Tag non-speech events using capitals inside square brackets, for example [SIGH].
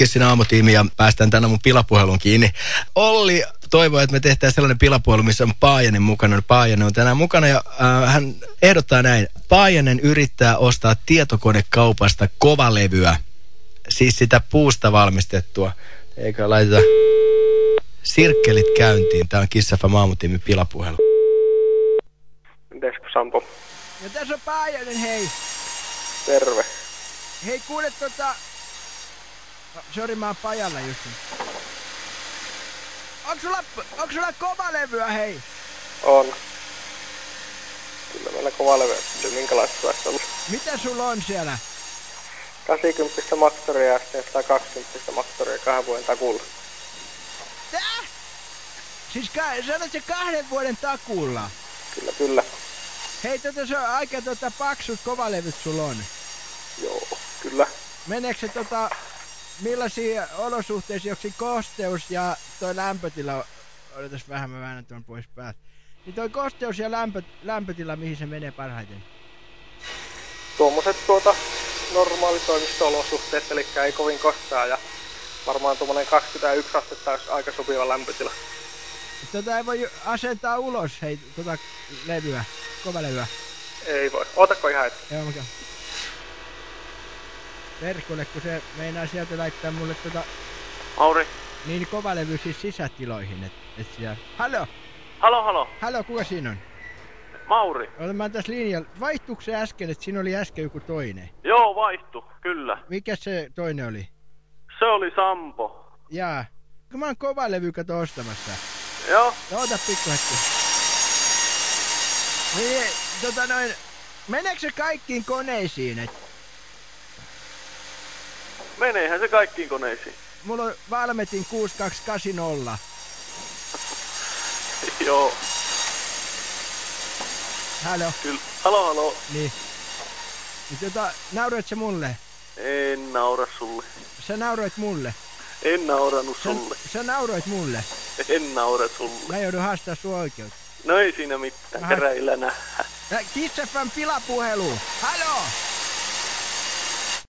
Kissin aamutiimi ja päästään tänä mun pilapuhelun kiinni. Olli toivoi, että me tehtäisiin sellainen pilapuhelu, missä on Paajanen mukana. Paajanen on tänään mukana ja äh, hän ehdottaa näin. Paajanen yrittää ostaa tietokonekaupasta kovalevyä, siis sitä puusta valmistettua. Eikä laiteta sirkkelit käyntiin. Tämä on Kissafa Maamutiimi pilapuhelu. Mites Sampo? Ja tässä on Paajanen, hei. Terve. Hei, kuule tota... No, Sori, mä oon pajalla just. nyt. Onks sulla, onks sulla kova levyä, hei? On. Kyllä meillä kova levy. Minkälaista saisi olla? Mitä sulla on siellä? 80 maktoria ja sitten 120 maktoria kahden vuoden takulla. Tää? Siis ka, sanot se kahden vuoden takuulla. Kyllä, kyllä. Hei, tota se on aika tota paksut kovalevyt sulla on. Joo, kyllä. Meneekö se tota, millaisia olosuhteisiin, onko siinä kosteus ja toi lämpötila, odotas vähän, mä väännän tuon pois päältä. Niin toi kosteus ja lämpö, lämpötila, mihin se menee parhaiten? Tuommoiset tuota normaali toimisto-olosuhteet, eli ei kovin kostaa ja varmaan tuommoinen 21 astetta olisi aika sopiva lämpötila. Tota ei voi asentaa ulos, hei, tota levyä, kovalevyä. Ei voi. Ootako ihan hetki? Joo, mikä? Verkolle, kun se meinaa sieltä laittaa mulle tota, Mauri. niin kovalevy siis sisätiloihin, et, et siellä. Hallo, Halo, halo. hallo, kuka siinä on? Mauri. Olen mä tässä linjalla. Vaihtuuko se äsken, että siinä oli äsken joku toinen? Joo, vaihtu. Kyllä. Mikä se toinen oli? Se oli Sampo. Jaa. Kun mä oon kovalevy kato ostamassa. Joo. No, ota pikku hetki. Niin, tota noin, meneekö se kaikkiin koneisiin? Et Meneehän se kaikkiin koneisiin. mulla on Valmetin 6280. [LAUGHS] Joo. Halo, Kyllä. Halo, halo. niin. Niin tota, nauroit sä mulle? En naura sulle. Sä nauroit mulle. En nauranut Sä, sulle. sä nauroit mulle. En naura sulle. Mä joudun haastaa sun oikeutta. No ei siinä mitään. Aha. Käräjillä nähdään. Kissafan pilapuhelu. Halo!